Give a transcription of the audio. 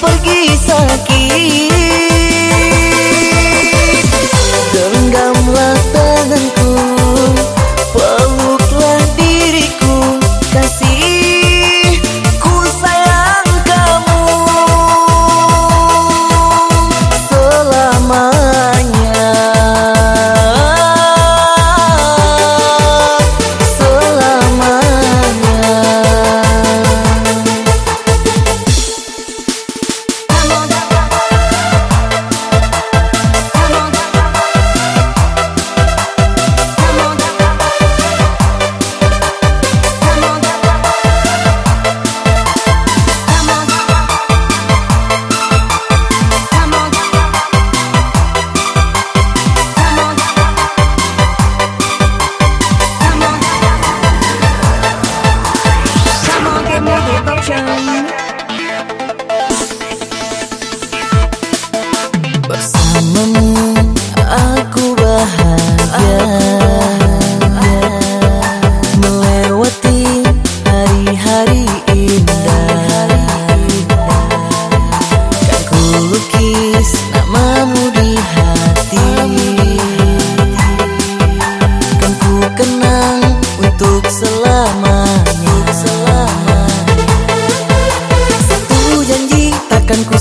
por aquí. untuk selamanya. Untuk selamanya. Satu janji takkan ku